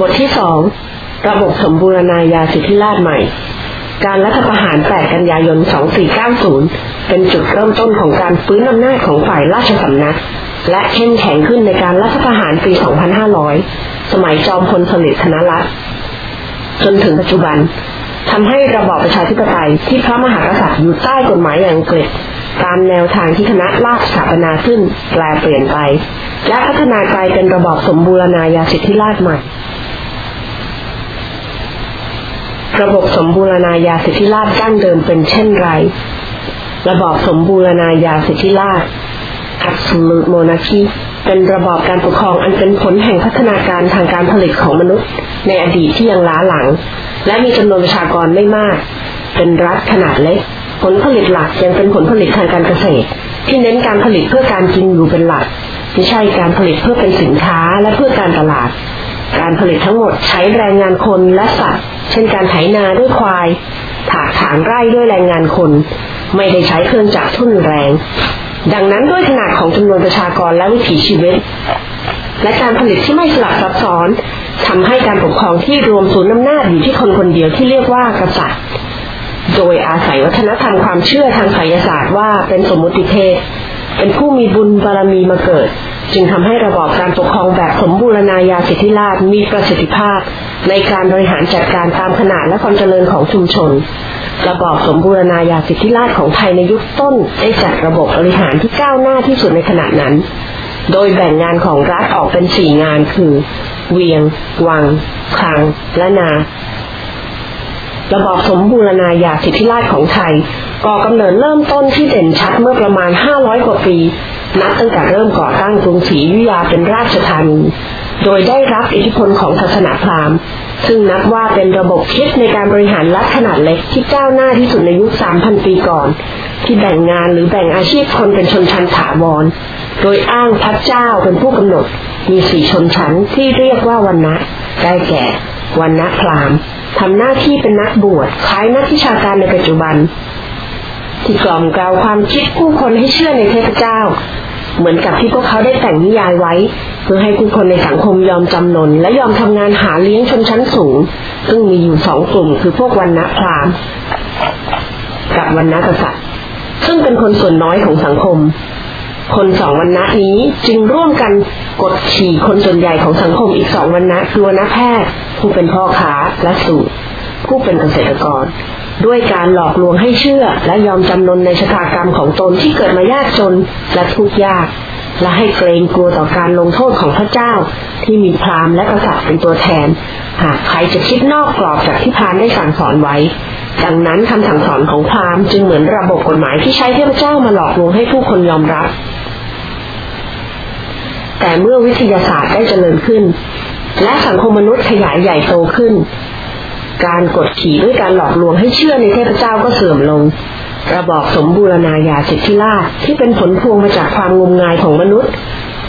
บทที่สองระบบสมบูรณาญาสิทธิราชใหม่ การรัฐประหาร 8 กันยายน 2490 เป็นจุดเริ่มต้นของการฟื้นอำนาจของฝ่ายราชสำนัก และเข้มแข็งขึ้นในการรัฐประหารปี 2500 สมัยจอมพลสฤษดิ์ธนรัตน์จนถึงปัจจุบันทำให้ระบอบประชาธิปไตยที่พระมหากษัตริย์อยู่ใต้กฎหมายอย่างอังกฤษตามแนวทางที่คณะราษฎรสถาปนาขึ้นแปลเปลี่ยนไป และพัฒนากลายเป็นระบอบสมบูรณาญาสิทธิราชใหม่ ระบบสมบูรณาญาสิทธิราชดั้งเดิมเป็นเช่นไร ระบอบสมบูรณาญาสิทธิราช absolute monarchy เป็นระบอบการปกครองอันเป็นผลแห่งพัฒนาการทางการผลิตของมนุษย์ ในอดีตที่ยังล้าหลัง และมีจำนวนประชากรไม่มาก เป็นรัฐขนาดเล็ก ผลผลิตหลักยังเป็นผลผลิตทางการเกษตร ที่เน้นการผลิตเพื่อการกินอยู่เป็นหลักไม่ใช่การผลิตเพื่อเป็นสินค้าและเพื่อการตลาด การผลิตทั้งหมดใช้แรงงานคนและสัตว์ เช่นการไถนาด้วยควาย ถากถางไร่ด้วยแรงงานคน ไม่ได้ใช้เครื่องจักรทุ่นแรง ดังนั้นด้วยขนาดของจำนวนประชากรและวิถีชีวิต และการผลิตที่ไม่สลับซับซ้อนทำให้การปกครองที่รวมศูนย์อำนาจอยู่ที่คนคนเดียวที่เรียกว่ากษัตริย์ โดยอาศัยวัฒนธรรมความเชื่อทางไสยศาสตร์ว่าเป็นสมมุติเพศ เป็นผู้มีบุญบารมีมาเกิด จึงทำให้ระบอบการปกครองแบบสมบูรณาญาสิทธิราชมีประสิทธิภาพ ในการบริหารจัดการตามขนาดและความเจริญของชุมชน ระบอบสมบูรณาญาสิทธิราชของไทยในยุคต้นได้จัดระบบบริหารที่ก้าวหน้าที่สุดในขณะนั้น โดยแบ่งงานของรัฐออกเป็นสี่งานคือ เวียง วังคลัง และนา ระบอบสมบูรณาญาสิทธิราชของไทยก่อกำเนิดเริ่มต้นที่เด่นชัดเมื่อประมาณ 500 กว่าปี นับตั้งแต่เริ่มก่อตั้งกรุงศรีอยุธยาเป็นราชธานี โดยได้รับอิทธิพลของศาสนาพราหมณ์ ซึ่งนับว่าเป็นระบบคิดในการบริหารรัฐขนาดเล็กที่ก้าวหน้าที่สุดในยุค 3,000 ปีก่อน ที่แบ่งงานหรือแบ่งอาชีพคนเป็นชนชั้นถาวร โดยอ้างพระเจ้าเป็นผู้กำหนด มีสี่ชนชั้นที่เรียกว่าวันนะได้แก่วันนะพราหมณ์ ทำหน้าที่เป็นนักบวชคล้ายนักวิชาการในปัจจุบัน ที่กล่อมกล่าวความคิดผู้คนให้เชื่อในเทพเจ้า เหมือนกับที่พวกเขาได้แต่งนิยายไว้ เพื่อให้ผู้คนในสังคมยอมจำนน และยอมทำงานหาเลี้ยงชนชั้นสูง ซึ่งมีอยู่สองกลุ่มคือพวกวันณะพราหมณ์กับวันณะกษัตริย์ ซึ่งเป็นคนส่วนน้อยของสังคมคนสองวันณะนี้จึงร่วมกันกดขี่คนส่วนใหญ่ของสังคมอีกสองวันณะคือวันณะแพทย์ ผู้เป็นพ่อค้าและสูตร ผู้เป็นเกษตรกร ด้วยการหลอกลวงให้เชื่อ และยอมจำนนในชะตากรรมของตนที่เกิดมายากจนและทุกข์ยาก และให้เกรงกลัวต่อการลงโทษของพระเจ้า ที่มีพราหมณ์และกษัตริย์เป็นตัวแทน หากใครจะคิดนอกกรอบจากที่พราหมณ์ได้สั่งสอนไว้ดังนั้นคำสั่งสอนของพราหมณ์จึงเหมือนระบบกฎหมายที่ใช้เทพเจ้ามาหลอกลวงให้ผู้คนยอมรับ แต่เมื่อวิทยาศาสตร์ได้เจริญขึ้น และสังคมมนุษย์ขยายใหญ่โตขึ้น การกดขี่ด้วยการหลอกลวงให้เชื่อในเทพเจ้าก็เสื่อมลง ระบอบสมบูรณาญาสิทธิราชที่เป็นผลพวงมาจากความงมงายของมนุษย์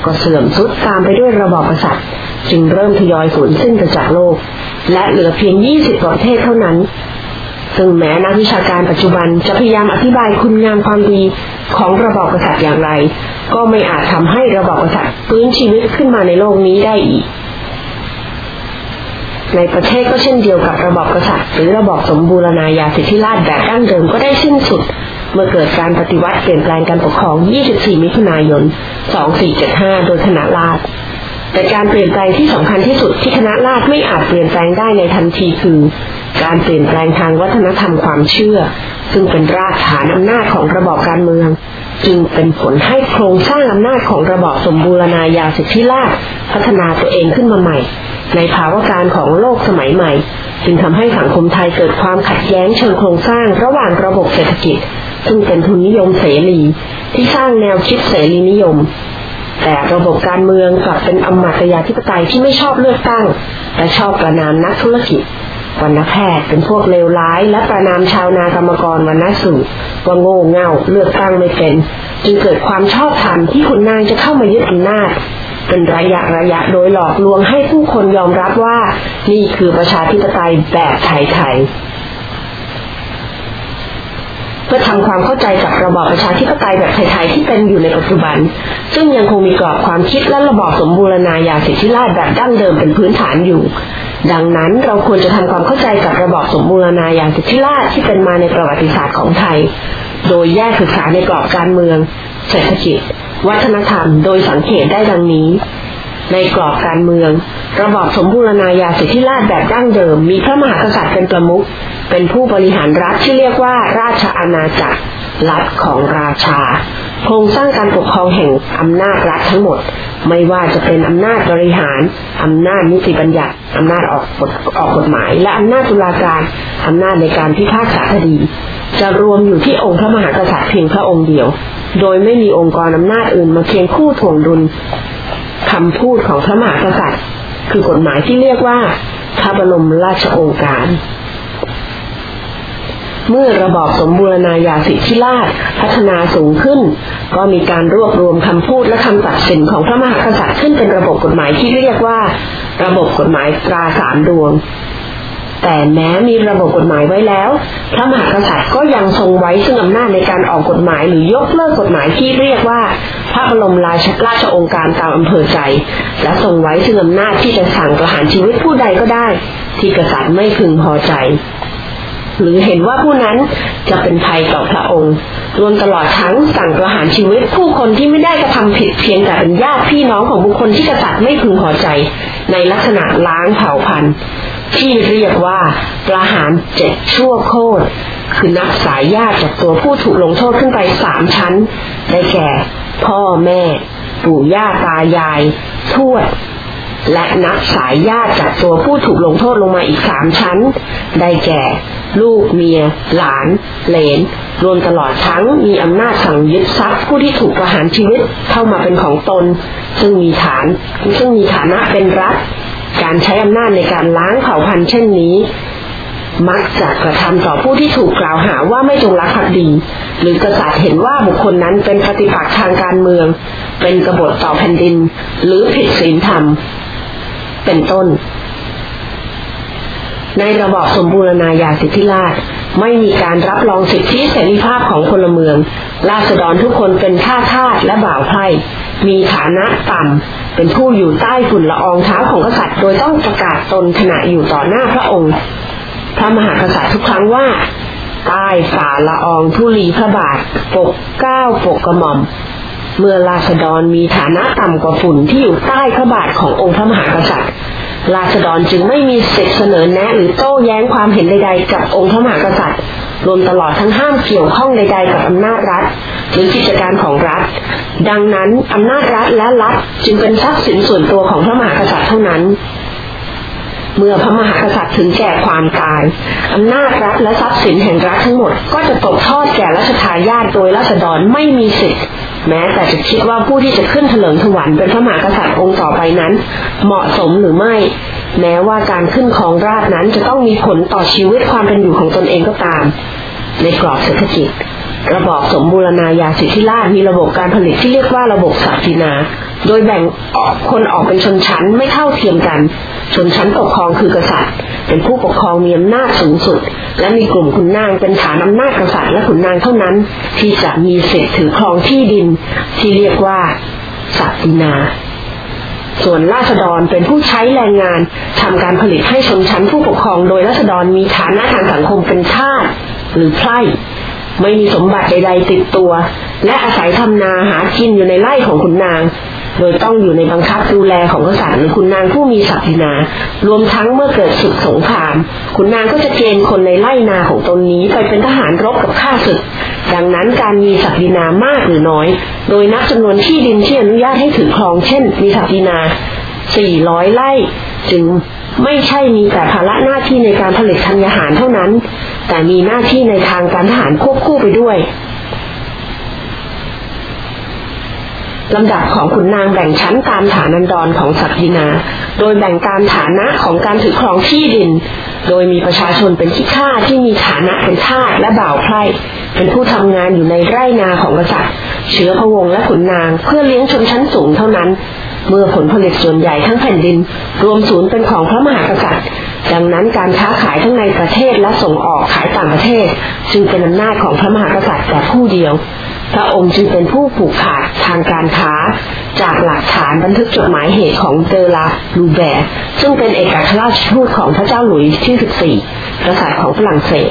ก็เสื่อมสุดตามไปด้วยระบอบกษัตริย์ จึงเริ่มทยอยสูญสิ้นไปจากโลก และเหลือเพียง 20ประเทศเท่านั้นซึ่งแม้นักวิชาการปัจจุบันจะพยายามอธิบายคุณงามความดีของระบอบกษัตริย์อย่างไร ก็ไม่อาจทำให้ระบอบกษัตริย์ฟื้นชีวิตขึ้นมาในโลกนี้ได้อีก ในประเทศก็เช่นเดียวกับระบอบกษัตริย์หรือระบอบสมบูรณาญาสิทธิราชแบบดั้งเดิมก็ได้สิ้นสุด เมื่อเกิดการปฏิวัติเปลี่ยนแปลงการปกครอง 24 มิถุนายน 2475 โดยคณะราษฎรแต่การเปลี่ยนแปลงที่สำคัญที่สุดที่คณะราษฎรไม่อาจเปลี่ยนแปลงได้ในทันทีคือ การเปลี่ยนแปลงทางวัฒนธรรมความเชื่อ ซึ่งเป็นรากฐานอำนาจของระบอบการเมือง จึงเป็นผลให้โครงสร้างอำนาจของระบอบสมบูรณาญาสิทธิราชพัฒนาตัวเองขึ้นมาใหม่ ในภาวะการของโลกสมัยใหม่ จึงทำให้สังคมไทยเกิดความขัดแย้งเชิงโครงสร้างระหว่างระบบเศรษฐกิจ ซึ่งเป็นทุนนิยมเสรี ที่สร้างแนวคิดเสรีนิยม แต่ระบบการเมืองกลับเป็นอมาตยาธิปไตยที่ไม่ชอบเลือกตั้งและชอบประนามนักธุรกิจวันนแพทย์เป็นพวกเลวร้าย และประนามชาวนากรรมกรวันนสูตรว่าโง่เง่าเลือกตั้งไม่เป็น จึงเกิดความชอบธรรมที่ขุนนางจะเข้ามายึดอำนาจ เป็นระยะระยะโดยหลอกลวงให้ผู้คนยอมรับว่า นี่คือประชาธิปไตยแบบไทยๆเพื่อทำความเข้าใจกับระบอบประชาธิปไตยแบบไทยๆที่เป็นอยู่ในปัจจุบัน ซึ่งยังคงมีกรอบความคิดและระบอบสมบูรณาญาสิทธิราชแบบดั้งเดิมเป็นพื้นฐานอยู่ดังนั้นเราควรจะทำความเข้าใจกับระบอบสมบูรณาญาสิทธิราชที่เป็นมาในประวัติศาสตร์ของไทย โดยแยกศึกษาในกรอบการเมือง เศรษฐกิจ วัฒนธรรมโดยสังเกตได้ดังนี้ ในกรอบการเมือง ระบอบสมบูรณาญาสิทธิราชแบบดั้งเดิม มีพระมหากษัตริย์เป็นประมุขเป็นผู้บริหารรัฐที่เรียกว่าราชอาณาจักรรัฐของราชา โครงสร้างการปกครองแห่งอำนาจรัฐทั้งหมด ไม่ว่าจะเป็นอำนาจบริหาร อำนาจนิติบัญญัติอำนาจออกกฎออกกฎหมาย และอำนาจตุลาการ อำนาจในการพิพากษาคดี จะรวมอยู่ที่องค์พระมหากษัตริย์เพียงพระองค์เดียว โดยไม่มีองค์กรอำนาจอื่นมาเคียงคู่ถ่วงดุลคำพูดของพระมหากษัตริย์ คือกฎหมายที่เรียกว่าพระบรมราชโองการ เมื่อระบอบสมบูรณาญาสิทธิราชพัฒนาสูงขึ้น ก็มีการรวบรวมคำพูดและคำตัดสินของพระมหากษัตริย์ขึ้นเป็นระบบกฎหมายที่เรียกว่า ระบบกฎหมายตราสามดวง แต่แม้มีระบบกฎหมายไว้แล้วพระมหากษัตริย์ก็ยังทรงไว้ซึ่งอำนาจในการออกกฎหมายหรือยกเลิกกฎหมายที่เรียกว่า พระบรมราชราชองค์การตามอำเภอใจ และทรงไว้ซึ่งอำนาจที่จะสั่งประหารชีวิตผู้ใดก็ได้ ที่กษัตริย์ไม่พึงพอใจ หรือเห็นว่าผู้นั้นจะเป็นภัยต่อพระองค์รวมตลอดทั้งสั่งประหารชีวิตผู้คนที่ไม่ได้กระทำผิดเพียงแต่เป็นญาติพี่น้องของบุคคลที่กษัตริย์ไม่พึงพอใจ ในลักษณะล้างเผ่าพันธุ์ ที่เรียกว่าประหารเจ็ดชั่วโคตรคือนับสายญาติจากตัวผู้ถูกลงโทษขึ้นไปสามชั้น ได้แก่ พ่อแม่ ปู่ย่าตายาย ทวด และนับสายญาติจากตัวผู้ถูกลงโทษลงมาอีกสามชั้น ได้แก่ ลูกเมีย หลาน เหลน รวมตลอดทั้งมีอำนาจสั่งยึดทรัพย์ผู้ที่ถูกประหารชีวิตเข้ามาเป็นของตน ซึ่งมีฐานซึ่งมีฐานะเป็นรัฐ การใช้อำนาจในการล้างเผ่าพันธุ์เช่นนี้ มักจะกระทำต่อผู้ที่ถูกกล่าวหาว่าไม่จงรักภักดี หรือกษัตริย์เห็นว่าบุคคลนั้นเป็นปฏิปักษ์ทางการเมือง เป็นกบฏต่อแผ่นดิน หรือผิดศีลธรรม เป็นต้น ในระบอบสมบูรณาญาสิทธิราช ไม่มีการรับรองสิทธิเสรีภาพของพลเมือง ราษฎรทุกคนเป็นท่าทาสและบ่าวไพร่มีฐานะต่ำ เป็นผู้อยู่ใต้ฝุ่นละอองเท้าของกษัตริย์ โดยต้องประกาศตนขณะอยู่ต่อหน้าพระองค์ พระมหากษัตริย์ทุกครั้งว่า ใต้ฝ่าละอองทุลีพระบาท ปกเก้าปกกระหม่อม เมื่อราษฎรมีฐานะต่ำกว่าฝุ่นที่อยู่ใต้พระบาทขององค์พระมหากษัตริย์ ราษฎรจึงไม่มีสิทธิเสนอแนะหรือโต้แย้งความเห็นใดๆ กับองค์พระมหากษัตริย์ รวมตลอดทั้งห้ามเกี่ยวข้องใด ๆ กับอำนาจรัฐ หรือกิจการของรัฐ ดังนั้นอำนาจรัฐและรัฐจึงเป็นทรัพย์สินส่วนตัวของพระมหากษัตริย์เท่านั้น เมื่อพระมหากษัตริย์ถึงแก่ความตาย อำนาจรัฐและทรัพย์สินแห่งรัฐทั้งหมด ก็จะตกทอดแก่รัชทายาทโดยรัษฎรไม่มีสิทธิ์แม้แต่จะคิดว่าผู้ที่จะขึ้นเถลิงถวันเป็นพระมหากษัตริย์องค์ต่อไปนั้น เหมาะสมหรือไม่ แม้ว่าการขึ้นของราชนั้นจะต้องมีผลต่อชีวิตความเป็นอยู่ของตนเองก็ตาม ในกรอบเศรษฐกิจ ระบอบสมบูรณาญาสิทธิราชมีระบบการผลิตที่เรียกว่าระบบศักดินา โดยแบ่งออกคนออกเป็นชนชั้นไม่เท่าเทียมกัน ชนชั้นปกครองคือกษัตริย์ เป็นผู้ปกครองมีอำนาจสูงสุด และมีกลุ่มขุนนางเป็นฐานอำนาจกษัตริย์และขุนนางเท่านั้น ที่จะมีสิทธิถือครองที่ดิน ที่เรียกว่าศักดินาส่วนราษฎรเป็นผู้ใช้แรงงานทำการผลิตให้ชนชั้นผู้ปกครองโดยราษฎรมีฐานะทางสังคมเป็นทาสหรือไพร่ ไม่มีสมบัติใดๆติดตัว และอาศัยทำนาหากินอยู่ในไร่ของขุนนาง โดยต้องอยู่ในบังคับดูแลของกษัตริย์หรือขุนนางผู้มีศักดินา รวมทั้งเมื่อเกิดศึกสงครามขุนนางก็จะเกณฑ์คนในไร่นาของตนนี้ไปเป็นทหารรบกับข้าศึก ดังนั้นการมีศักดินามากหรือน้อย โดยนับจำนวนที่ดินที่อนุญาตให้ถือครองเช่น มีศักดินา400ไร่จึง ไม่ใช่มีแต่ภาระหน้าที่ในการผลิตธัญญาหารเท่านั้น แต่มีหน้าที่ในทางการทหารควบคู่ไปด้วยลำดับของขุนนางแบ่งชั้นตามฐานันดรของศักดินา โดยแบ่งตามฐานะของการถือครองที่ดิน โดยมีประชาชนเป็นที่ข้าที่มีฐานะเป็นทาสและบ่าวไพร่เป็นผู้ทำงานอยู่ในไร่นาของกษัตริย์ เชื้อพระวงศ์และขุนนางเพื่อเลี้ยงชนชั้นสูงเท่านั้น เมื่อผลผลิตส่วนใหญ่ทั้งแผ่นดิน รวมศูนย์เป็นของพระมหากษัตริย์ ดังนั้นการค้าขายทั้งในประเทศและส่งออกขายต่างประเทศ จึงเป็นอำนาจของพระมหากษัตริย์แต่ผู้เดียว พระองค์จึงเป็นผู้ผูกขาดทางการค้า จากหลักฐานบันทึกจดหมายเหตุของเดลาลูแบร์ซึ่งเป็นเอกอัครราชทูตของพระเจ้าหลุยส์ที่ 14 กษัตริย์ของฝรั่งเศส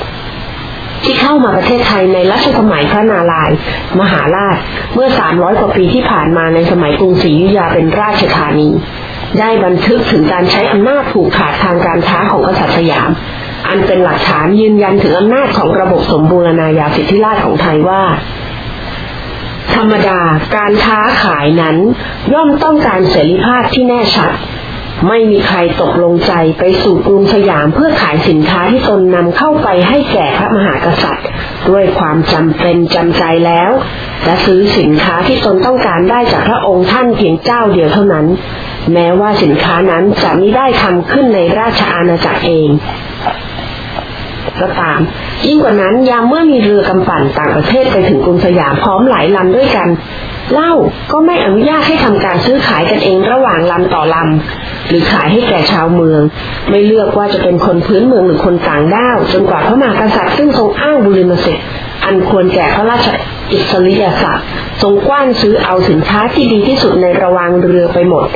ที่เข้ามาประเทศไทยในรัชสมัยพระนารายณ์มหาราช เมื่อ 300 กว่าปีที่ผ่านมาในสมัยกรุงศรีอยุธยาเป็นราชธานี ได้บันทึกถึงการใช้อำนาจผูกขาดทางการค้าของกษัตริย์สยาม อันเป็นหลักฐานยืนยันถึงอำนาจของระบบสมบูรณาญาสิทธิราชของไทยว่าธรรมดาการค้าขายนั้นย่อมต้องการเสรีภาพที่แน่ชัด ไม่มีใครตกลงใจไปสู่กรุงสยามเพื่อขายสินค้าที่ตนนำเข้าไปให้แก่พระมหากษัตริย์ ด้วยความจำเป็นจำใจแล้ว และซื้อสินค้าที่ตนต้องการได้จากพระองค์ท่านเพียงเจ้าเดียวเท่านั้น แม้ว่าสินค้านั้นจะไม่ได้ทำขึ้นในราชอาณาจักรเองก็ตาม ยิ่งกว่านั้นยามเมื่อมีเรือกำปั่นต่างประเทศไปถึงกรุงสยามพร้อมหลายลำด้วยกัน เล่าก็ไม่อนุญาตให้ทำการซื้อขายกันเองระหว่างลำต่อลำ หรือขายให้แก่ชาวเมือง ไม่เลือกว่าจะเป็นคนพื้นเมืองหรือคนต่างด้าว จนกว่าพระมหากษัตริย์ซึ่งทรงอ้างบุริมสิทธิ์อันควรแก่พระราชอิสริยศักดิ์ทรงกว้านซื้อเอาสินค้าที่ดีที่สุดในระวางเรือไปหมด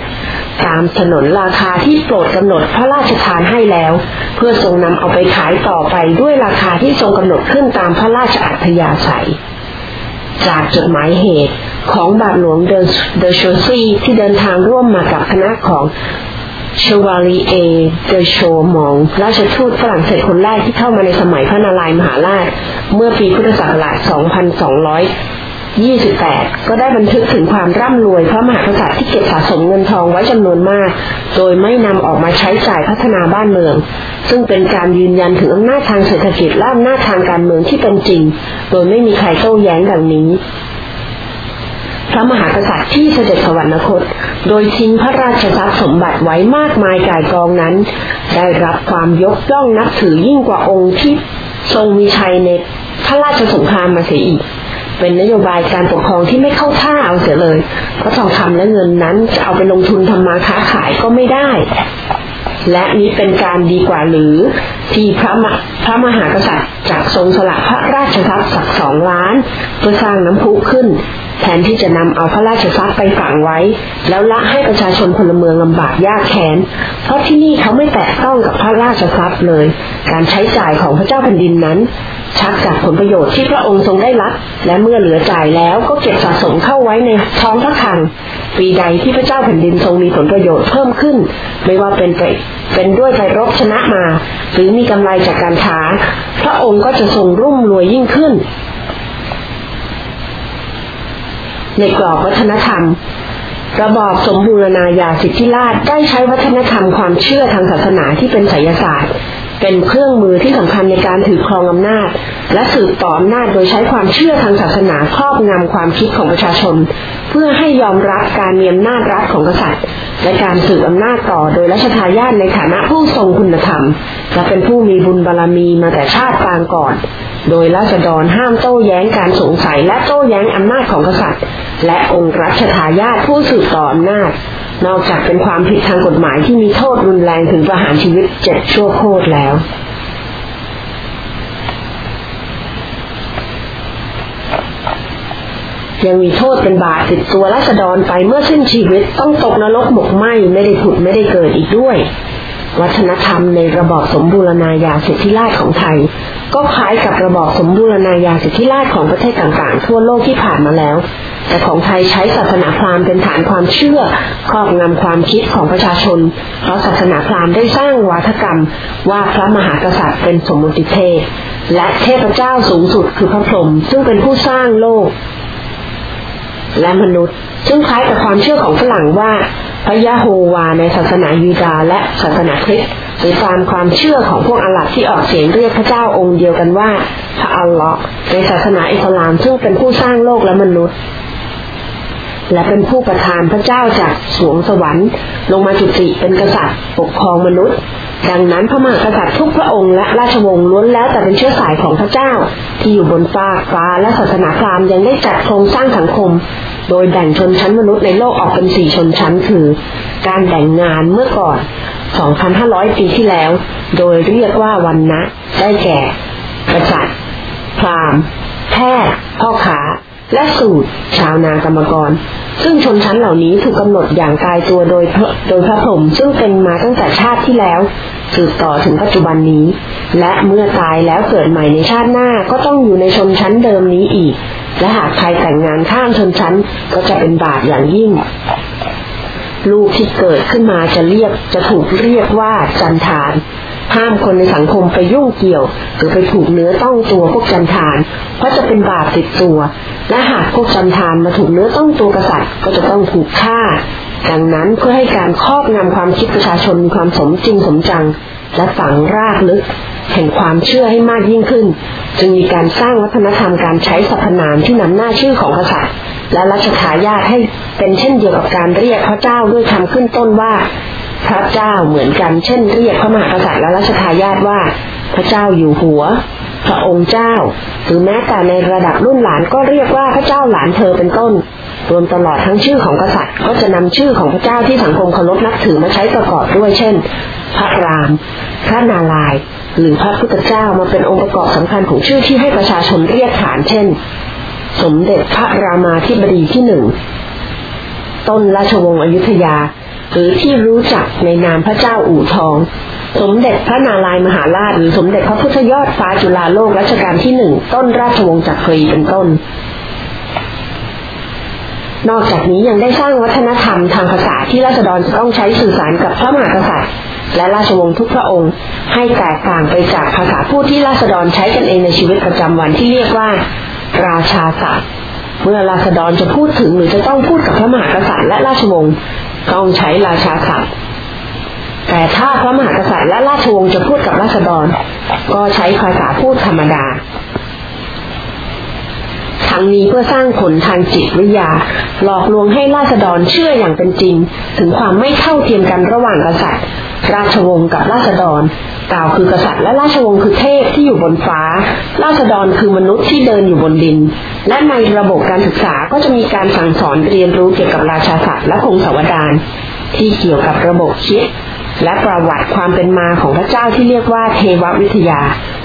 ตามถนนราคาที่โปรดกำหนดพระราชทานให้แล้ว เพื่อทรงนำเอาไปขายต่อไปด้วยราคาที่ทรงกำหนดขึ้นตามพระราชอัธยาศัย จากจดหมายเหตุของบาทหลวงเดอโชซีที่เดินทางร่วมมากับคณะของชวาลีเอเดโชมอง ราชทูตฝรั่งเศสคนแรกที่เข้ามาในสมัยพระนารายมหาราช เมื่อปีพุทธศักราช 28 ก็ได้บันทึกถึงความร่ำรวยพระมหากษัตริย์ที่เก็บสะสมเงินทองไว้จำนวนมาก โดยไม่นำออกมาใช้จ่ายพัฒนาบ้านเมือง ซึ่งเป็นการยืนยันถึงอำนาจทางเศรษฐกิจและอำนาจทางการเมืองที่เป็นจริง โดยไม่มีใครโต้แย้งดังนี้พระมหากษัตริย์ที่เสด็จสวรรคต โดยทิ้งพระราชทรัพย์สมบัติไว้มากมายกายกองนั้น ได้รับความยกย่องนับถือยิ่งกว่าองค์ที่ทรงมีชัยในพระราชสงครามมาเสียอีก เป็นนโยบายการปกครองที่ไม่เข้าท่าเอาเสียเลย เพราะทองคำและเงินนั้นจะเอาไปลงทุนทำมาค้าขายก็ไม่ได้ และนี้เป็นการดีกว่าหรือที่พระมพระมหากษัตริย์จากทรงสละพระราชทรัพย์สักสองล้าน เพื่อสร้างน้ำพุขึ้น แทนที่จะนำเอาพระราชทรัพย์ไปฝังไว้ แล้วละให้ประชาชนพลเมืองลำบากยากแค้น เพราะที่นี่เขาไม่แตะต้องกับพระราชทรัพย์เลย การใช้จ่ายของพระเจ้าแผ่นดินนั้น ชักจากผลประโยชน์ที่พระองค์ทรงได้รับ และเมื่อเหลือจ่ายแล้วก็เก็บสะสมเข้าไว้ในท้องพระคลัง ปีใดที่พระเจ้าแผ่นดินทรงมีผลประโยชน์เพิ่มขึ้น ไม่ว่าเป็นไปเป็นด้วยไปรบชนะมา หรือมีกำไรจากการค้า พระองค์ก็จะทรงรุ่มรวยยิ่งขึ้น ในกรอบวัฒนธรรม ระบอบสมบูรณาญาสิทธิราชได้ใช้วัฒนธรรมความเชื่อทางศาสนาที่เป็นไสยศาสตร์ เป็นเครื่องมือที่สำคัญในการถือครองอำนาจ และสืบต่ออำนาจโดยใช้ความเชื่อทางศาสนาครอบงำความคิดของประชาชน เพื่อให้ยอมรับการมีอำนาจรัฐของกษัตริย์ และการสืบอำนาจต่อโดยรัชทายาทในฐานะผู้ทรงคุณธรรม และเป็นผู้มีบุญบารรมีมาแต่ชาติปางก่อนโดยราษฎรห้ามโต้แย้งการสงสัยและโต้แย้งอำนาจของกษัตริย์ และองค์รัชทายาทผู้สืบต่ออำนาจ นอกจากเป็นความผิดทางกฎหมายที่มีโทษรุนแรงถึงประหารชีวิตเจ็ดชั่วโคตรแล้วยังมีโทษเป็นบาปติดตัวรัษฎรไปเมื่อสิ้นชีวิตต้องตกนรกหมกไหมไม่ได้ผุดไม่ได้เกิดอีกด้วย วัฒนธรรมในระบอบสมบูรณาญาสิทธิราชของไทย ก็คล้ายกับระบอบสมบูรณาญาสิทธิราชของประเทศต่างๆ ทั่วโลกที่ผ่านมาแล้ว แต่ของไทยใช้ศาสนาพราหมณ์เป็นฐานความเชื่อครอบงำความคิดของประชาชน เพราะศาสนาพราหมณ์ได้สร้างวาทกรรม ว่าพระมหากษัตริย์เป็นสมมติเทพและเทพเจ้าสูงสุดคือพระพรหมซึ่งเป็นผู้สร้างโลก และมนุษย์ ซึ่งคล้ายกับความเชื่อของฝรั่งว่า พระยะโฮวาในศาสนายูดาและศาสนาคริสต์หรือตามความเชื่อของพวกอาหรับที่ออกเสียงเรียกพระเจ้าองค์เดียวกันว่าพระอัลลอฮ์ในศาสนาอิสลามซึ่งเป็นผู้สร้างโลกและมนุษย์ และเป็นผู้ประทานพระเจ้าจากสวงสวรรค์ ลงมาจุติเป็นกษัตริย์ปกครองมนุษย์ ดังนั้นพระมหากษัตริย์ทุกพระองค์และราชวงศ์ล้วนแล้วแต่เป็นเชื้อสายของพระเจ้า ที่อยู่บนฟ้าฟ้าและศาสนาพราหมณ์ยังได้จัดโครงสร้างสังคม โดยแบ่งชนชั้นมนุษย์ในโลกออกเป็นสี่ชนชั้นคือ การแบ่งงานเมื่อก่อน 2,500 ปีที่แล้ว โดยเรียกว่าวันนะ ได้แก่ กษัตริย์ พราหมณ์ แพทย์ พ่อขาและสูตร ชาวนากรรมกร ซึ่งชนชั้นเหล่านี้ถูกกำหนดอย่างกายตัวโดยโดยพระพรหมซึ่งเป็นมาตั้งแต่ชาติที่แล้วสืบต่อถึงปัจจุบันนี้ และเมื่อตายแล้วเกิดใหม่ในชาติหน้าก็ต้องอยู่ในชนชั้นเดิมนี้อีก และหากใครแต่งงานข้ามชนชั้นก็จะเป็นบาปอย่างยิ่ง ลูกที่เกิดขึ้นมาจะเรียกจะถูกเรียกว่าจันทาน ห้ามคนในสังคมไปยุ่งเกี่ยว หรือไปถูกเนื้อต้องตัวพวกจันทาน เพราะจะเป็นบาปติดตัว และหากพวกจันทานมาถูกเนื้อต้องตัวกษัตริย์ก็จะต้องถูกฆ่า ดังนั้นเพื่อให้การครอบงำความคิดประชาชนมีความสมจริงสมจัง และฝังรากลึก แห่งความเชื่อให้มากยิ่งขึ้น จึงมีการสร้างวัฒนธรรมการใช้สรรพนามที่นำหน้าชื่อของกษัตริย์ และรัชทายาทให้เป็นเช่นเดียวกับการเรียกพระเจ้าด้วยคำขึ้นต้นว่า พระเจ้าเหมือนกันเช่น เรียกพระมหากษัตริย์และรัชทายาทว่า พระเจ้าอยู่หัว พระองค์เจ้า หรือแม้แต่ในระดับรุ่นหลานก็เรียกว่าพระเจ้าหลานเธอเป็นต้นรวมตลอดทั้งชื่อของกษัตริย์ ก็จะนำชื่อของพระเจ้าที่สังคมเคารพนับถือมาใช้ประกอบด้วยเช่น พระราม พระนารายณ์หรือพระพุทธเจ้ามาเป็นองค์ประกอบสำคัญของชื่อที่ให้ประชาชนเรียกขานเช่น สมเด็จพระรามาธิบดีที่หนึ่ง ต้นราชวงศ์อยุธยา หรือที่รู้จักในนามพระเจ้าอู่ทอง สมเด็จพระนารายมหาราช หรือสมเด็จพระพุทธยอดฟ้าจุฬาโลกรัชกาลที่หนึ่งต้นราชวงศ์จักรีเป็นต้น นอกจากนี้ยังได้สร้างวัฒนธรรมทางภาษาที่ราษฎรจะต้องใช้สื่อสารกับพระมหากษัตริย์ และราชวงศ์ทุกพระองค์ให้แตกต่างไปจากภาษาพูดที่ราษฎรใช้กันเองในชีวิตประจำวันที่เรียกว่า ราชาศัพท์เมื่อราษฎรจะพูดถึงหรือจะต้องพูดกับพระมหากษัตริย์และราชวงศ์ต้องใช้ราชาศัพท์แต่ถ้าพระมหากษัตริย์และราชวงศ์จะพูดกับราษฎร ก็ใช้ภาษาพูดธรรมดา ทั้งนี้เพื่อสร้างผลทางจิตวิทยา หลอกลวงให้ราษฎรเชื่ออย่างเป็นจริง ถึงความไม่เท่าเทียมกันระหว่างกษัตริย์ ราชวงศ์กับราษฎร กล่าวคือกษัตริย์และราชวงศ์คือเทพที่อยู่บนฟ้า ราษฎรคือมนุษย์ที่เดินอยู่บนดิน และในระบบการศึกษาก็จะมีการสั่งสอนเรียนรู้เกี่ยวกับราชาศัพท์และพงศาวดารที่เกี่ยวกับระบบคิดและประวัติความเป็นมาของพระเจ้าที่เรียกว่าเทววิทยา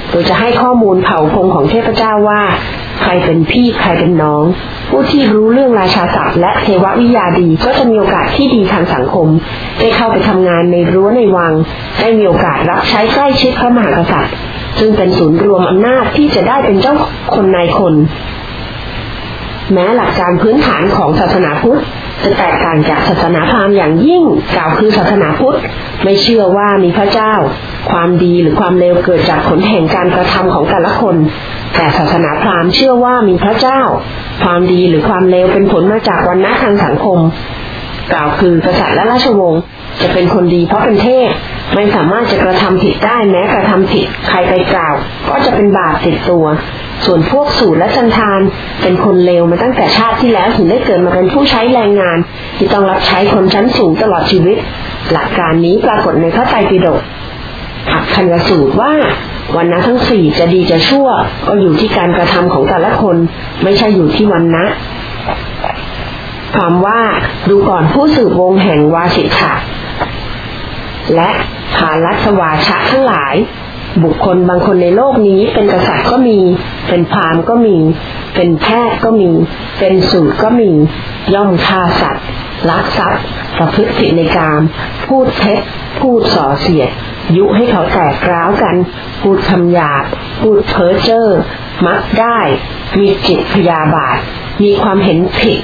โดยจะให้ข้อมูลเผ่าพงของเทพเจ้าว่า ใครเป็นพี่ใครเป็นน้อง ผู้ที่รู้เรื่องราชาศัพท์และเทววิยาดีก็จะมีโอกาสที่ดีทางสังคม ได้เข้าไปทำงานในรั้วในวัง ได้มีโอกาสรับใช้ใกล้ชิดพระมหากษัตริย์ ซึ่งเป็นศูนย์รวมอำนาจที่จะได้เป็นเจ้าคนนายคน แม้หลักการพื้นฐานของศาสนาพุทธจะแตกต่างจากศาสนาพราหมณ์อย่างยิ่งกล่าวคือศาสนาพุทธ ไม่เชื่อว่ามีพระเจ้า ความดีหรือความเลวเกิดจากผลแห่งการกระทำของแต่ละคน แต่ศาสนาพราหมณ์เชื่อว่ามีพระเจ้า ความดีหรือความเลวเป็นผลมาจากวันณะทางสังคม กล่าวคือกษัตริย์และราชวงศ์จะเป็นคนดีเพราะเป็นเทพไม่สามารถจะกระทำผิดได้แม้กระทำผิดใครไปกล่าว ก็จะเป็นบาปติดตัว ส่วนพวกสูตรและจันทาน เป็นคนเลวมาตั้งแต่ชาติที่แล้วถึงได้เกิดมาเป็นผู้ใช้แรงงาน ที่ต้องรับใช้คนชั้นสูงตลอดชีวิต หลักการนี้ปรากฏในพระไตรปิฎกอักคันสูตรว่า วันนะทั้งสี่จะดีจะชั่ว ก็อยู่ที่การกระทำของแต่ละคน ไม่ใช่อยู่ที่วันนะความว่าดูก่อนผู้สืบวงแห่งวาสิกะและผาลัสวาชะทั้งหลาย บุคคลบางคนในโลกนี้ เป็นกษัตริย์ก็มี เป็นพรามก็มี เป็นแพทย์ก็มี เป็นสูตรก็มี ย่อมฆ่าสัตว์ลักทรัพย์ประพฤติผิดในกาม พูดเท็จพูดส่อเสียด ยุให้เขาแตกร้าวกัน พูดคำหยาบพูดเพ้อเจ้อมักได้ มีจิตพยาบาท มีความเห็นผิด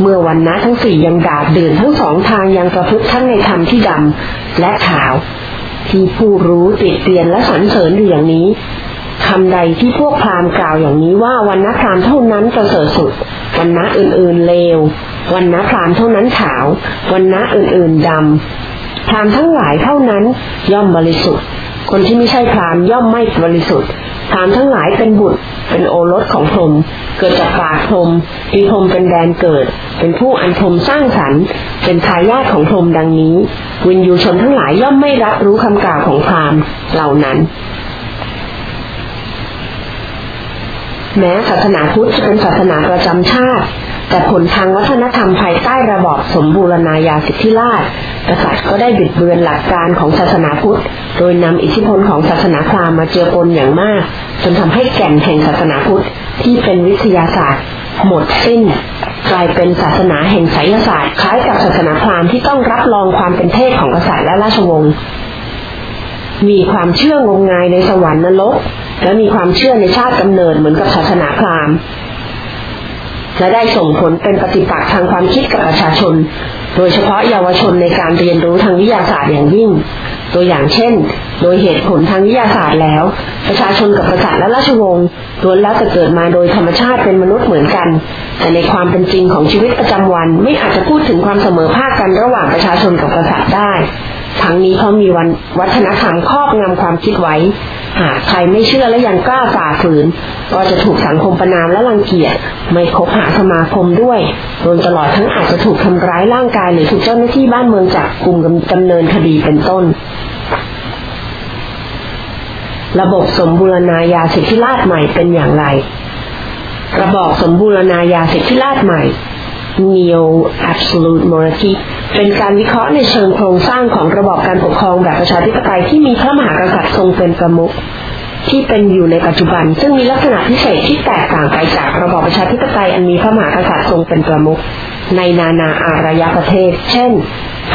เมื่อวันนะทั้งสี่ยังดาบเดินทั้งสองทางยังประพฤติทั้งในธรรมที่ดำและขาว ที่ผู้รู้ติดเตียนและสรรเสริญอยู่อย่างนี้คำใดที่พวกพราหมณ์กล่าวอย่างนี้ว่าวันนะพราหมณ์เท่านั้นประเสริฐสุด วันนะอื่นๆเลว วันนะพราหมณ์เท่านั้นขาว วันนะอื่นๆดำ พรามทั้งหลายเท่านั้นย่อมบริสุทธิ์ คนที่ไม่ใช่พรามย่อมไม่บริสุทธิ์พรามทั้งหลายเป็นบุตร เป็นโอรสของพรม เกิดจากปากพรมมีพรมเป็นแดนเกิด เป็นผู้อันพรมสร้างสรรค์เป็นทายาทของพรมดังนี้ วินยูชนทั้งหลายย่อมไม่รับรู้คำกล่าวของพรามเหล่านั้นแม้ศาสนาพุทธจะเป็นศาสนาประจำชาติ แต่ผลทางวัฒนธรรมภายใต้ระบอบสมบูรณาญาสิทธิราชกษัตริย์ก็ได้บิดเบือนหลักการของศาสนาพุทธ โดยนำอิทธิพลของศาสนาพราหมณ์มาเจือปนอย่างมาก จนทำให้แก่นแห่งศาสนาพุทธที่เป็นวิทยาศาสตร์หมดสิ้น กลายเป็นศาสนาแห่งไสยศาสตร์คล้ายกับศาสนาพราหมณ์ที่ต้องรับรองความเป็นเทพของกษัตริย์และราชวงศ์มีความเชื่องมงายในสวรรค์นรกและมีความเชื่อในชาติกำเนิดเหมือนกับศาสนาพราหมณ์ และได้ส่งผลเป็นปฏิปักษ์ทางความคิดกับประชาชน โดยเฉพาะเยาวชนในการเรียนรู้ทางวิทยาศาสตร์อย่างยิ่ง ตัวอย่างเช่น โดยเหตุผลทางวิทยาศาสตร์แล้ว ประชาชนกับกษัตริย์และราชวงศ์ล้วนแล้วแต่เกิดมาโดยธรรมชาติเป็นมนุษย์เหมือนกัน แต่ในความเป็นจริงของชีวิตประจำวัน ไม่อาจจะพูดถึงความเสมอภาคกันระหว่างประชาชนกับกษัตริย์ได้ ทั้งนี้เพราะมีวันวัฒนธรรมครอบงำความคิดไว้ หากใครไม่เชื่อและยังกล้าฝ่าฝืน ก็จะถูกสังคมประนามและรังเกียจ ไม่คบหาสมาคมด้วยรวมตลอดทั้งอาจจะถูกทำร้ายร่างกายหรือถูกเจ้าหน้าที่บ้านเมืองจับกลุ่มดำเนินคดีเป็นต้นระบบสมบูรณาญาสิทธิราชใหม่เป็นอย่างไร ระบบสมบูรณาญาสิทธิราชใหม่ Neo Absolute Monarchy เป็นการวิเคราะห์ในเชิงโครงสร้างของระบอบการปกครองแบบประชาธิปไตยที่มีพระมหากษัตริย์ทรงเป็นประมุขที่เป็นอยู่ในปัจจุบัน ซึ่งมีลักษณะพิเศษที่แตกต่างไปจากระบอบประชาธิปไตยอันมีพระมหากษัตริย์ทรงเป็นประมุขในนานาอารยประเทศ เช่น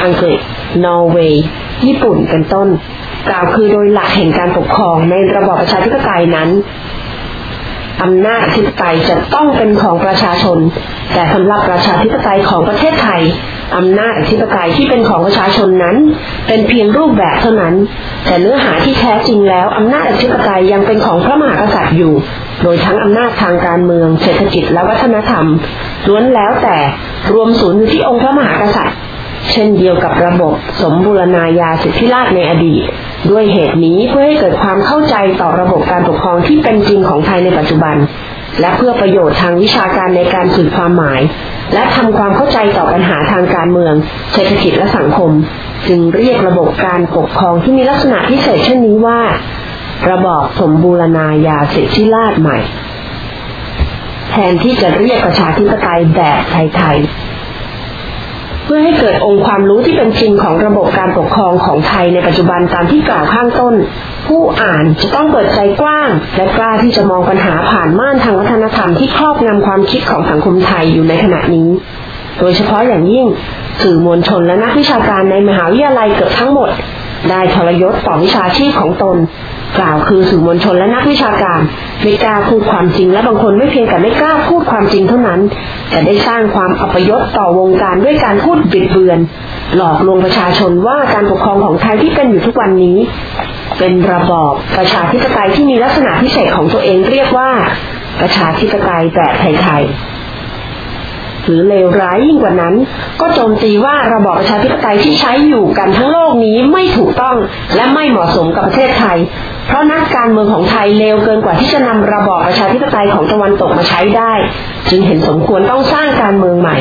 อังกฤษ นอร์เวย์ ญี่ปุ่น เป็นต้น กล่าวคือโดยหลักแห่งการปกครองในระบอบประชาธิปไตยนั้น อำนาจอธิปไตยจะต้องเป็นของประชาชน แต่สำหรับประชาธิปไตยของประเทศไทยอำนาจอธิปไตยที่เป็นของประชาชนนั้น เป็นเพียงรูปแบบเท่านั้น แต่เนื้อหาที่แท้จริงแล้วอำนาจอธิปไตยยังเป็นของพระมหากษัตริย์อยู่ โดยทั้งอำนาจทางการเมือง เศรษฐกิจและวัฒนธรรมล้วนแล้วแต่รวมศูนย์อยู่ที่องค์พระมหากษัตริย์ เช่นเดียวกับระบบสมบูรณาญาสิทธิราชในอดีต ด้วยเหตุนี้เพื่อให้เกิดความเข้าใจต่อระบบการปกครองที่เป็นจริงของไทยในปัจจุบัน และเพื่อประโยชน์ทางวิชาการในการสื่อความหมาย และทำความเข้าใจต่อปัญหาทางการเมือง เศรษฐกิจและสังคม จึงเรียกระบบการปกครองที่มีลักษณะพิเศษเช่นนี้ว่า ระบอบสมบูรณาญาสิทธิราชใหม่ แทนที่จะเรียกประชาธิปไตยแบบไทยๆ เพื่อให้เกิดองค์ความรู้ที่เป็นจริงของระบบการปกครองของไทยในปัจจุบันตามที่กล่าวข้างต้น ผู้อ่านจะต้องเปิดใจกว้าง และกล้าที่จะมองปัญหาผ่านม่านทางวัฒนธรรมที่ครอบงำความคิดของสังคมไทยอยู่ในขณะนี้ โดยเฉพาะอย่างยิ่งสื่อมวลชนและนักวิชาการในมหาวิทยาลัยเกือบทั้งหมด ได้ทรยศต่อวิชาชีพของตน กล่าวคือสื่อมวลชนและนักวิชาการไม่กล้าพูดความจริงและบางคนไม่เพียงแต่ไม่กล้าพูดความจริงเท่านั้น แต่ได้สร้างความอัปยศต่อวงการด้วยการพูดบิดเบือน หลอกลวงประชาชนว่าการปกครองของไทยที่เป็นอยู่ทุกวันนี้ เป็นระบอบประชาธิปไตยที่มีลักษณะพิเศษของตัวเองเรียกว่า ประชาธิปไตยแบบไทยๆหรือเลวร้ายยิ่งกว่านั้น ก็โจมตีว่าระบอบประชาธิปไตยที่ใช้อยู่กันทั้งโลกนี้ไม่ถูกต้องและไม่เหมาะสมกับประเทศไทย เพราะนักการเมืองของไทยเลวเกินกว่าที่จะนำระบอบประชาธิปไตยของตะวันตกมาใช้ได้ จึงเห็นสมควรต้องสร้างการเมืองใหม่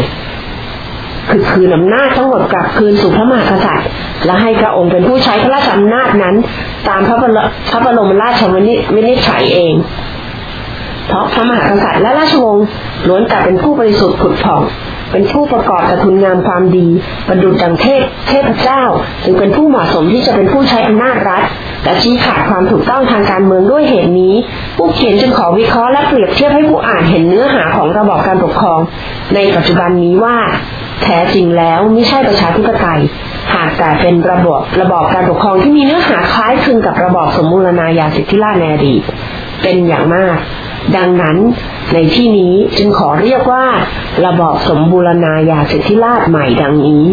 คือคืนอำนาจทั้งหมดกลับคืนสู่พระมหากษัตริย์ และให้พระองค์เป็นผู้ใช้พระราชอำนาจนั้น ตามพระบรมราชวินิจฉัยเอง เพราะพระมหากษัตริย์และราชวงศ์ล้วนแต่เป็นผู้บริสุทธิ์ผุดผ่อง เป็นผู้ประกอบแต่คุณงามความดีบรรดุจดังเทพเทพเจ้า จึงเป็นผู้เหมาะสมที่จะเป็นผู้ใช้อำนาจรัฐและชี้ขาดความถูกต้องทางการเมืองด้วยเหตุนี้ ผู้เขียนจึงขอวิเคราะห์และเปรียบเทียบให้ผู้อ่านเห็นเนื้อหาของระบอบการปกครอง ในปัจจุบันนี้ว่า แท้จริงแล้วไม่ใช่ประชาธิปไตยหากแต่เป็นระบบระบอบการปกครองที่มีเนื้อหาคล้ายคลึงกับระบอบสมมูลนายาสิทธิราชในอดีตเป็นอย่างมาก ดังนั้นในที่นี้จึงขอเรียกว่า ระบอบสมบูรณาญาสิทธิราชใหม่ดังนี้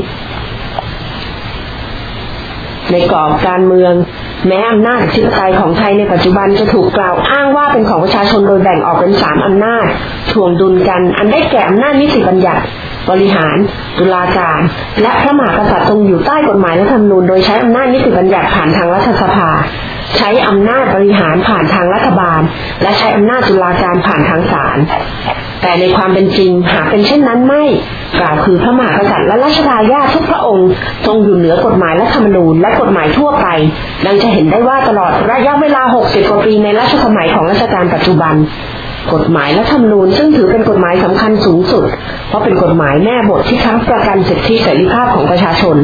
ในกรอบการเมืองแม้อำนาจธิปไตยของไทยในปัจจุบันจะถูกกล่าวอ้างว่าเป็นของประชาชนโดยแบ่งออกเป็นสามอำนาจ ถ่วงดุลกัน อันได้แก่อำนาจนิติบัญญัติ บริหาร ตุลาการ และพระมหากษัตริย์ทรงอยู่ใต้กฎหมายและธรรมนูญโดยใช้อำนาจนิติบัญญัติผ่านทางรัฐสภา ใช้อำนาจบริหารผ่านทางรัฐบาล และใช้อำนาจตุลาการผ่านทางศาลแต่ในความเป็นจริงหากเป็นเช่นนั้นไม่กล่าวคือพระมหากษัตริย์และราชดาญาทุกพระองค์ ทรงอยู่เหนือกฎหมายและธรรมนูญและกฎหมายทั่วไป ดังจะเห็นได้ว่าตลอดระยะเวลา 60 กว่าปีในรัชสมัยของรัชกาลปัจจุบัน กฎหมายและธรรมนูญซึ่งถือเป็นกฎหมายสำคัญสูงสุด เพราะเป็นกฎหมายแม่บทที่ค้ำประกันสิทธิเสรีภาพของประชาชน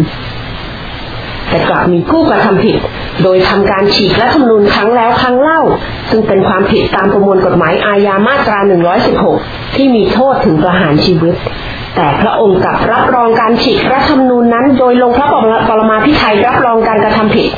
แต่กลับมีผู้กระทำผิด โดยทำการฉีกและธรรมนูญครั้งแล้วครั้งเล่า ซึ่งเป็นความผิดตามประมวลกฎหมายอาญามาตรา 116 ที่มีโทษถึงประหารชีวิต แต่พระองค์กลับรับรองการฉีกรัฐธรรมนูญนั้น โดยลงพระปรมาภิไธยรับรองการกระทำผิด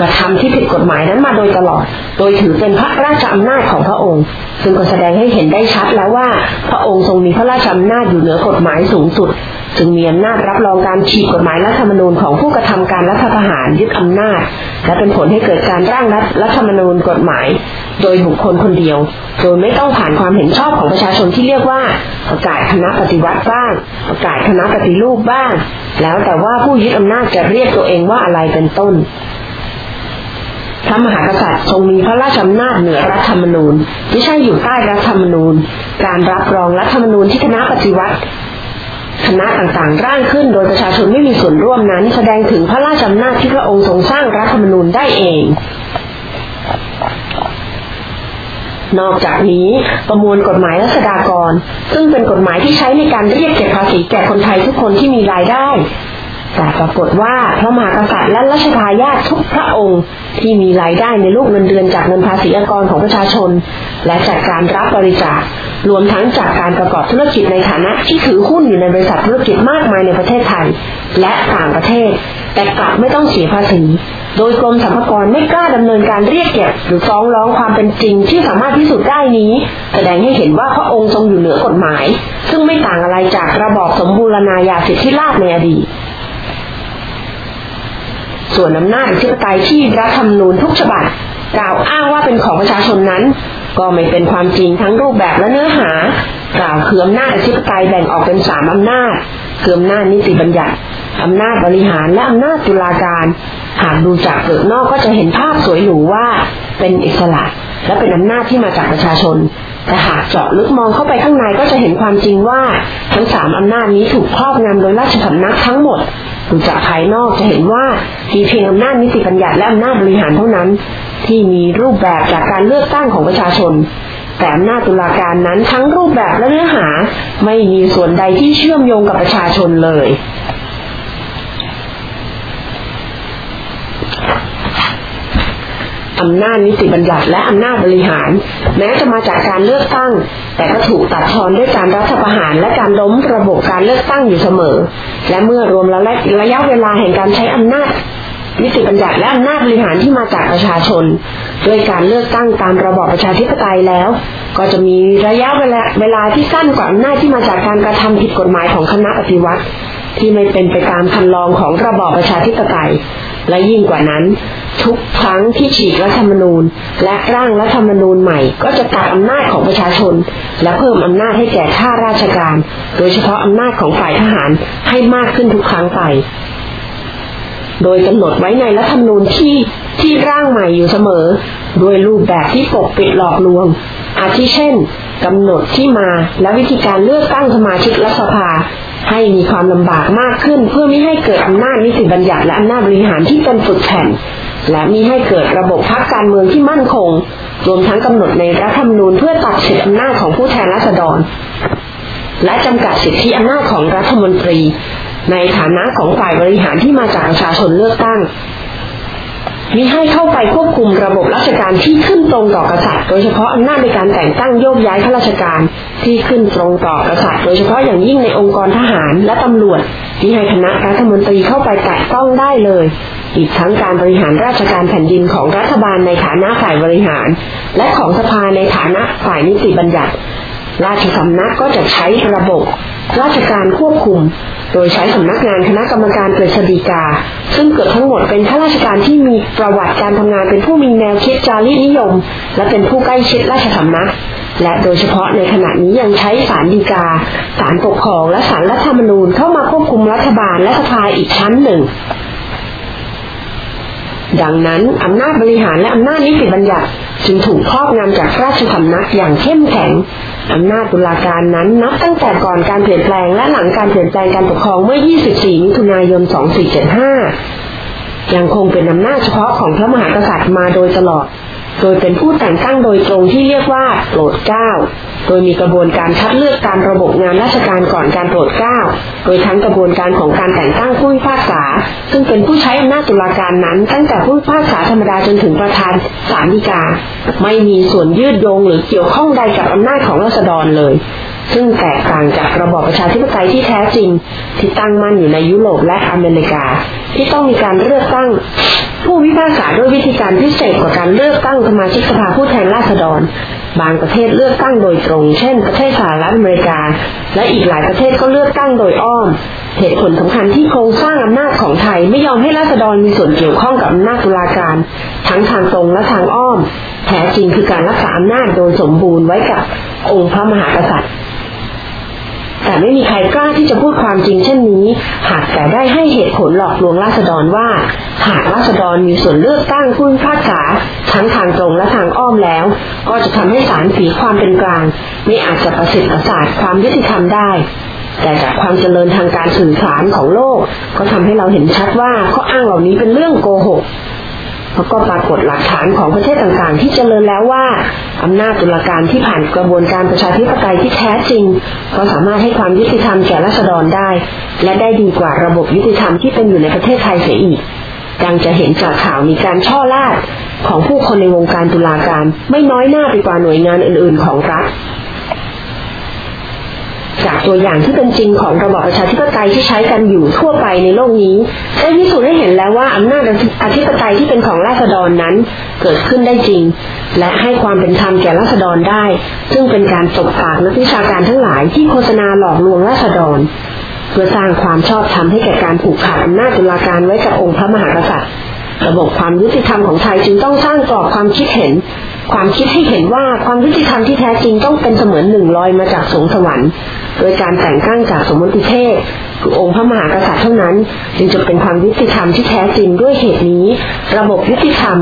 กระทำที่ผิดกฎหมายนั้นมาโดยตลอด โดยถือเป็นพระราชอำนาจของพระองค์ ซึ่งก็แสดงให้เห็นได้ชัดแล้วว่า พระองค์ทรงมีพระราชอำนาจอยู่เหนือกฎหมายสูงสุด จึงมีอำนาจรับรองการฉีกกฎหมายรัฐธรรมนูญของผู้กระทำการรัฐประหารยึดอำนาจ และเป็นผลให้เกิดการร่างรัฐธรรมนูญกฎหมาย โดยบุคคลคนเดียว โดยไม่ต้องผ่านความเห็นชอบของประชาชนที่เรียกว่าประกาศคณะปฏิวัติบ้าง ประกาศคณะปฏิรูปบ้าง แล้วแต่ว่าผู้ยึดอำนาจจะเรียกตัวเองว่าอะไรเป็นต้น พระมหากษัตริย์ทรงมีพระราชอำนาจเหนือรัฐธรรมนูญ ไม่ใช่อยู่ใต้รัฐธรรมนูญ การรับรองรัฐธรรมนูญที่คณะปฏิวัติคณะต่างๆ ร่างขึ้นโดยประชาชนไม่มีส่วนร่วมนั้น แสดงถึงพระราชอำนาจที่พระองค์ทรงสร้างรัฐธรรมนูญได้เอง นอกจากนี้ประมวลกฎหมายรัษฎากร ซึ่งเป็นกฎหมายที่ใช้ในการเรียกเก็บภาษีแก่คนไทยทุกคนที่มีรายได้แต่ปรากฏว่าพระมหากษัตริย์และรัชทายาททุกพระองค์ ที่มีรายได้ในลูกเงินเดือนจากเงินภาษีอากรของประชาชน และจากการรับบริจาครวมทั้งจากการประกอบธุรกิจในฐานะที่ถือหุ้นอยู่ในบริษัทธุรกิจมากมายในประเทศไทย และต่างประเทศ แต่กลับไม่ต้องเสียภาษี โดยกรมสรรพากรไม่กล้าดำเนินการเรียกเก็บหรือฟ้องร้องความเป็นจริงที่สามารถพิสูจน์ได้นี้ แสดงให้เห็นว่าพระองค์ทรงอยู่เหนือกฎหมาย ซึ่งไม่ต่างอะไรจากระบอบสมบูรณาญาสิทธิราชในอดีต ส่วนอำนาจอธิปไตยที่รัฐธรรมนูญทุกฉบับกล่าวอ้างว่าเป็นของประชาชนนั้น ก็ไม่เป็นความจริงทั้งรูปแบบและเนื้อหา กล่าวคืออำนาจอธิปไตยแบ่งออกเป็นสามอำนาจคืออำนาจนิติบัญญัติอำนาจบริหารและอำนาจตุลาการ หากดูจากเปลือกนอกก็จะเห็นภาพสวยหรูว่าเป็นอิสระและเป็นอำนาจที่มาจากประชาชน แต่หากเจาะลึกมองเข้าไปข้างในก็จะเห็นความจริงว่า ทั้งสามอำนาจนี้ถูกครอบงำโดยราชสำนักทั้งหมด ดูจากภายนอกจะเห็นว่ามีเพียงอำนาจนิติบัญญัติและอำนาจบริหารเท่านั้น ที่มีรูปแบบจากการเลือกตั้งของประชาชน แต่อำนาจตุลาการนั้นทั้งรูปแบบและเนื้อหา ไม่มีส่วนใดที่เชื่อมโยงกับประชาชนเลย อำนาจนิติบัญญัติและอำนาจบริหาร แม้จะมาจากการเลือกตั้ง แต่ก็ถูกตัดทอนด้วยการรัฐประหารและการล้มระบบการเลือกตั้งอยู่เสมอ และเมื่อรวมแล้วระยะเวลาแห่งการใช้อำนาจนิติบัญญัติและอำนาจบริหารที่มาจากประชาชน ด้วยการเลือกตั้งตามระบอบประชาธิปไตยแล้ว ก็จะมีระยะเวลาเวลาที่สั้นกว่าอำนาจที่มาจากการกระทำผิดกฎหมายของคณะปฏิวัติ ที่ไม่เป็นไปตามคันลองของระบอบประชาธิปไตย และยิ่งกว่านั้น ทุกครั้งที่ฉีกรัฐธรรมนูญ และร่างรัฐธรรมนูญใหม่ ก็จะตัดอำนาจของประชาชน และเพิ่มอำนาจให้แก่ข้าราชการ โดยเฉพาะอำนาจของฝ่ายทหารให้มากขึ้นทุกครั้งไป โดยกำหนดไว้ในรัฐธรรมนูญที่ที่ร่างใหม่อยู่เสมอโดยรูปแบบที่ปกปิดหลอกลวง อาทิเช่นกำหนดที่มาและวิธีการเลือกตั้งสมาชิกรัฐสภาให้มีความลำบากมากขึ้น เพื่อไม่ให้เกิดอำนาจนิติบัญญัติและอำนาจบริหารที่เป็นฝึกแผ่น และมีให้เกิดระบบพรรคการเมืองที่มั่นคง รวมทั้งกำหนดในรัฐธรรมนูญเพื่อตัดสิทธิอำนาจของผู้แทนราษฎร และจำกัดสิทธิอำนาจของรัฐมนตรี ในฐานะของฝ่ายบริหารที่มาจากประชาชนเลือกตั้งมิให้เข้าไปควบคุมระบบราชการที่ขึ้นตรงต่อกษัตริย์ โดยเฉพาะอำนาจในการแต่งตั้งโยกย้ายข้าราชการที่ขึ้นตรงต่อกษัตริย์ โดยเฉพาะอย่างยิ่งในองค์กรทหารและตำรวจที่ให้คณะรัฐมนตรีเข้าไปแตะต้องได้เลย อีกทั้งการบริหารราชการแผ่นดินของรัฐบาลในฐานะฝ่ายบริหาร และของสภาในฐานะฝ่ายนิติบัญญัติ ราชสำนักก็จะใช้ระบบ ราชการควบคุม โดยใช้สำนักงานคณะกรรมการกฤษฎีกา ซึ่งเกือบทั้งหมดเป็นข้าราชการที่มีประวัติการทำงานเป็นผู้มีแนวคิดจารีตนิยม และเป็นผู้ใกล้ชิดราชสำนักและโดยเฉพาะในขณะนี้ยังใช้ศาลฎีกา ศาลปกครอง และศาลรัฐธรรมนูญเข้ามาควบคุมรัฐบาลและสภาอีกชั้นหนึ่ง ดังนั้นอำนาจบริหารและอำนาจนิติบัญญัติจึงถูกครอบงำจากราชสำนักอย่างเข้มแข็งอำนาจตุลาการนั้นนับตั้งแต่ก่อนการเปลี่ยนแปลงและหลังการเปลี่ยนแปลงการปกครองเมื่อ 24 มิถุนายน 2475 ยังคงเป็นอำนาจเฉพาะของพระมหากษัตริย์มาโดยตลอด โดยเป็นผู้แต่งตั้งโดยตรงที่เรียกว่าโปรดเกล้าโดยมีกระบวนการคัดเลือกตามระบบงานราชการก่อนการโปรดเกล้า โดยทั้งกระบวนการของการแต่งตั้งผู้พิพากษา ซึ่งเป็นผู้ใช้อำนาจตุลาการนั้น ตั้งแต่ผู้พิพากษาธรรมดาจนถึงประธานศาลฎีกา ไม่มีส่วนยืดโยงหรือเกี่ยวข้องใดกับอำนาจของราษฎรเลย ซึ่งแตกต่างจากระบอบประชาธิปไตยที่แท้จริง ที่ตั้งมั่นอยู่ในยุโรปและอเมริกา ที่ต้องมีการเลือกตั้ง ผู้พิพากษาด้วยวิธีการพิเศษกว่าการเลือกตั้งสมาชิกสภาผู้แทนราษฎร บางประเทศเลือกตั้งโดยตรง เช่น ประเทศสหรัฐอเมริกา และอีกหลายประเทศก็เลือกตั้งโดยอ้อมเหตุผลสำคัญที่โครงสร้างอำนาจของไทยไม่ยอมให้ราษฎรมีส่วนเกี่ยวข้องกับอำนาจตุลาการ ทั้งทางตรงและทางอ้อม แท้จริงคือการรักษาอำนาจโดยสมบูรณ์ไว้กับองค์พระมหากษัตริย์ แต่ไม่มีใครกล้าที่จะพูดความจริงเช่นนี้ หากแต่ได้ให้เหตุผลหลอกลวงราษฎรว่า หากราษฎรมีส่วนเลือกตั้งผู้พิพากษาทั้งทางตรงและทางอ้อมแล้ว ก็จะทำให้ศาลสีความเป็นกลาง ไม่อาจจะประสิทธิ์ประสาทความยุติธรรมได้แต่จากความเจริญทางการสื่อสารของโลก ก็ทำให้เราเห็นชัดว่าข้ออ้างเหล่านี้เป็นเรื่องโกหก แล้วก็ปรากฏหลักฐานของประเทศต่างๆ ที่เจริญแล้วว่าอำนาจตุลาการที่ผ่านกระบวนการประชาธิปไตยที่แท้จริง ก็สามารถให้ความยุติธรรมแก่รัษฎรได้ และได้ดีกว่าระบบยุติธรรมที่เป็นอยู่ในประเทศไทยเสียอีกดังจะเห็นจากข่าวมีการช่อลาดของผู้คนในวงการตุลาการไม่น้อยหน้าไปกว่าหน่วยงานอื่นๆของรัฐ จากตัวอย่างที่เป็นจริงของระบอบประชาธิปไตยที่ใช้กันอยู่ทั่วไปในโลกนี้ได้พิสูจน์ให้เห็นแล้วว่าอำนาจอธิปไตยที่เป็นของราษฎรนั้นเกิดขึ้นได้จริง และให้ความเป็นธรรมแก่ราษฎรได้ ซึ่งเป็นการตกปากนักวิชาการทั้งหลายที่โฆษณาหลอกลวงราษฎร เพื่อสร้างความชอบธรรมให้แก่การผูกขาดอำนาจตุลาการไว้กับองค์พระมหากษัตริย์ระบบความยุติธรรมของไทยจึงต้องสร้างกรอบความคิดเห็น ความคิดให้เห็นว่าความยุติธรรมที่แท้จริงต้องเป็นเสมือนหนึ่งลอยมาจากสงสวรรค์ โดยการแต่งตั้งจากสมมติเทศคือองค์พระมหากษัตริย์เท่านั้น จึงจะเป็นความยุติธรรมที่แท้จริงด้วยเหตุนี้ ระบบยุติธรรม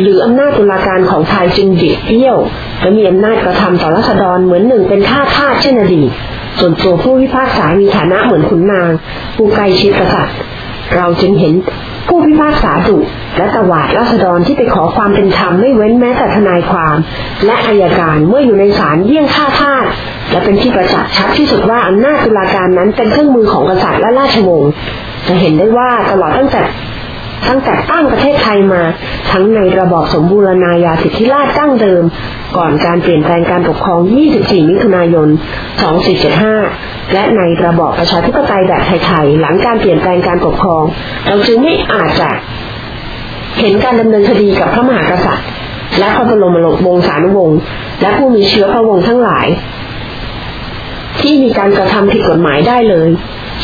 หรืออำนาจตุลาการของไทยจึงดิบเบี้ยว และมีอำนาจกระทำต่อรัษฎรเหมือนหนึ่งเป็นท่าทาสเช่นอดีตส่วนตัวผู้พิพากษามีฐานะเหมือนขุนนาง ผู้ใกล้ชิดกษัตริย์ เราจึงเห็น ผู้พิพากษาดุและตวาดราษฎรที่ไปขอความเป็นธรรมไม่เว้นแม้แต่ทนายความ และอายการเมื่ออยู่ในศาลเยี่ยงท่าทาสและเป็นที่ประจักษ์ชัดที่สุดว่าอำนาจตุลาการนั้นเป็นเครื่องมือของกษัตริย์และราชวงศ์จะเห็นได้ว่าตลอดตั้งแต่ ตั้งแต่ตั้งประเทศไทยมา ทั้งในระบอบสมบูรณาญาสิทธิราชตั้งเดิม ก่อนการเปลี่ยนแปลงการปกครอง 24 มิถุนายน 2475 และในระบอบประชาธิปไตยแบบไทยๆ หลังการเปลี่ยนแปลงการปกครอง เราจึงไม่อาจจะเห็นการดำเนินคดีกับพระมหากษัตริย์ และพระบรมวงศานุวงศ์และผู้มีเชื้อพระวงศ์ทั้งหลาย ที่มีการกระทำผิดกฎหมายได้เลย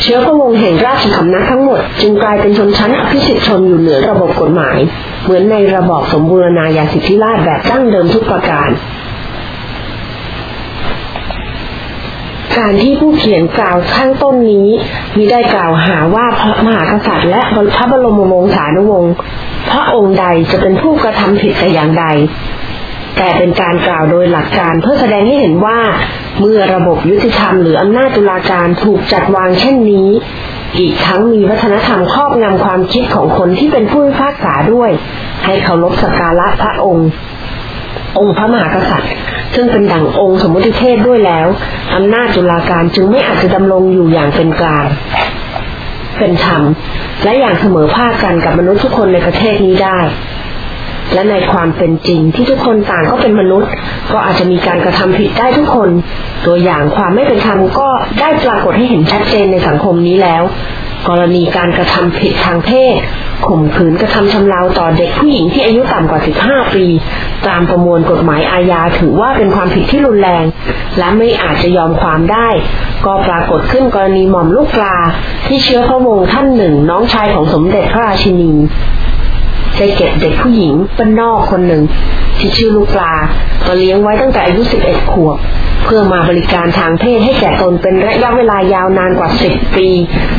เชื้อพระวงศ์แห่งราชสำนักทั้งหมด จึงกลายเป็นชนชั้นอภิสิทธิชนอยู่เหนือระบบกฎหมาย เหมือนในระบอบสมบูรณาญาสิทธิราชแบบดั้งเดิมทุกประการ การที่ผู้เขียนกล่าวข้างต้นนี้มีได้กล่าวหาว่าพระมหากษัตริย์และพระบรมวงศานุวงศ์พระองค์ใดจะเป็นผู้กระทำผิดแต่อย่างใดแต่เป็นการกล่าวโดยหลักการเพื่อแสดงให้เห็นว่า เมื่อระบบยุติธรรมหรืออำนาจตุลาการถูกจัดวางเช่นนี้ อีกทั้งมีวัฒนธรรมครอบงำความคิดของคนที่เป็นผู้พิพากษาด้วย ให้เคารพสักการะพระองค์ องค์พระมหากษัตริย์ ซึ่งเป็นดั่งองค์สมมติเทศด้วยแล้วอำนาจตุลาการจึงไม่อาจจะดำรงอยู่อย่างเป็นกลางเป็นธรรมและอย่างเสมอภาคกันกับมนุษย์ทุกคนในประเทศนี้ได้ และในความเป็นจริงที่ทุกคนต่างก็เป็นมนุษย์ ก็อาจจะมีการกระทำผิดได้ทุกคน ตัวอย่างความไม่เป็นธรรมก็ได้ปรากฏให้เห็นชัดเจนในสังคมนี้แล้ว กรณีการกระทำผิดทางเพศ ข่มขืนกระทำชำเราต่อเด็กผู้หญิงที่อายุต่ำกว่า 15 ปี ตามประมวลกฎหมายอาญาถือว่าเป็นความผิดที่รุนแรง และไม่อาจจะยอมความได้ ก็ปรากฏขึ้นกรณีหม่อมลูกปลาที่เชื้อพระวงศ์ท่านหนึ่ง น้องชายของสมเด็จพระราชินี ได้เก็บเด็กผู้หญิงเป็นนอกคนหนึ่งที่ชื่อลูกปลามาเลี้ยงไว้ตั้งแต่อายุสิบเอ็ดขวบ เพื่อมาบริการทางเพศให้แก่ตนเป็นระยะเวลายาวนานกว่า 10 ปี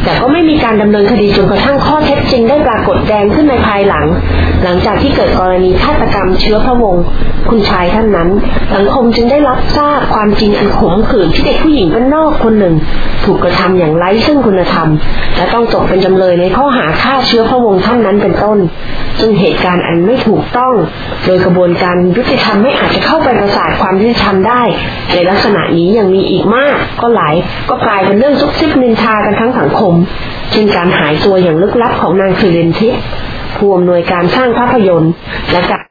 แต่ก็ไม่มีการดำเนินคดีจนกระทั่งข้อเท็จจริงได้ปรากฏแดงขึ้นในภายหลัง หลังจากที่เกิดกรณีฆาตกรรมเชื้อพระวงศ์คุณชายท่านนั้น สังคมจึงได้รับทราบความจริงอันขมขื่นที่เด็กผู้หญิงเป็นนอกคนหนึ่ง ถูกกระทำอย่างไร้ซึ่งคุณธรรม และต้องตกเป็นจำเลยในข้อหาฆ่าเชื้อพระวงศ์ท่านนั้นเป็นต้น ซึ่งเหตุการณ์อันไม่ถูกต้อง โดยกระบวนการยุติธรรมไม่อาจจะเข้าไปประสาทความยุติธรรมได้ในลักษณะนี้ยังมีอีกมาก ก็หลายก็กลายเป็นเรื่องซุกซิบนินทากันทั้งสังคมเช่นการหายตัวอย่างลึกลับของนางฟิเรนทิสผู้อำนวยการสร้างภาพยนตร์และการ